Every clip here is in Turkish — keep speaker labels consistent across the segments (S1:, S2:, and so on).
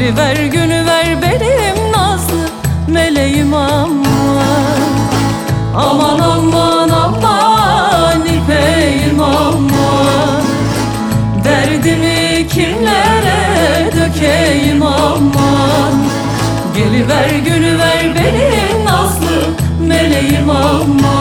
S1: Geliver günüver benim nazlı meleğim aman Aman aman aman ipeğim aman Derdimi kimlere dökeyim aman Geliver günüver benim nazlı meleğim aman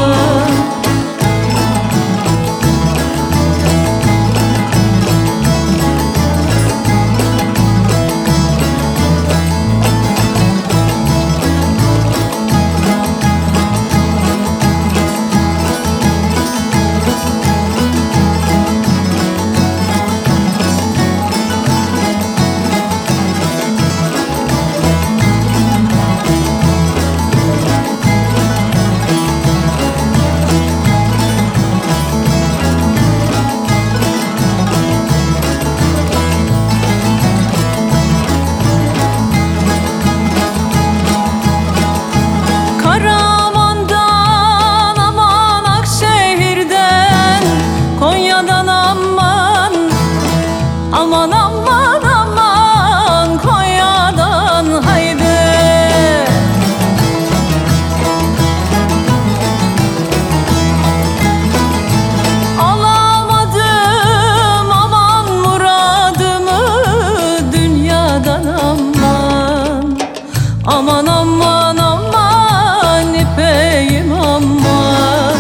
S1: Aman aman aman ipeğim aman.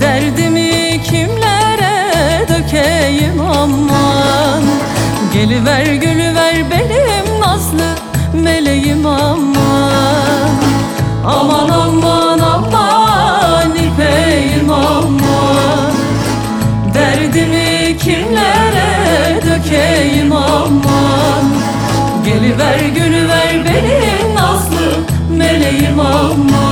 S1: Derdimi kimlere dökeyim aman. Geliver gülüver benim nazlı meleğim aman. Aman aman aman ipeğim aman. Derdimi kimlere dökeyim aman. Geliver günüver benim meleğim aman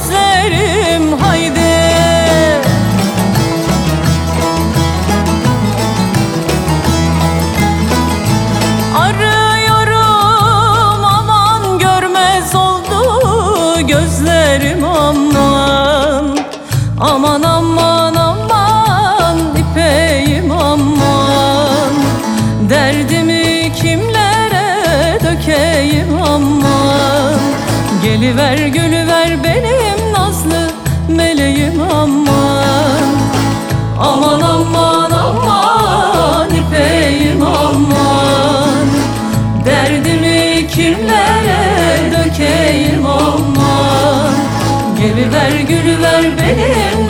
S1: aman dizlerim haydi. Arıyorum aman görmez oldu gözlerim aman. Aman aman aman ipeğim aman. Derdimi kimlere dökeyim aman. Geliver gülüver nazlı meleğim aman. Aman aman aman ipeğim aman. Derdimi kimlere dökeyim aman. Nazlı meleğim aman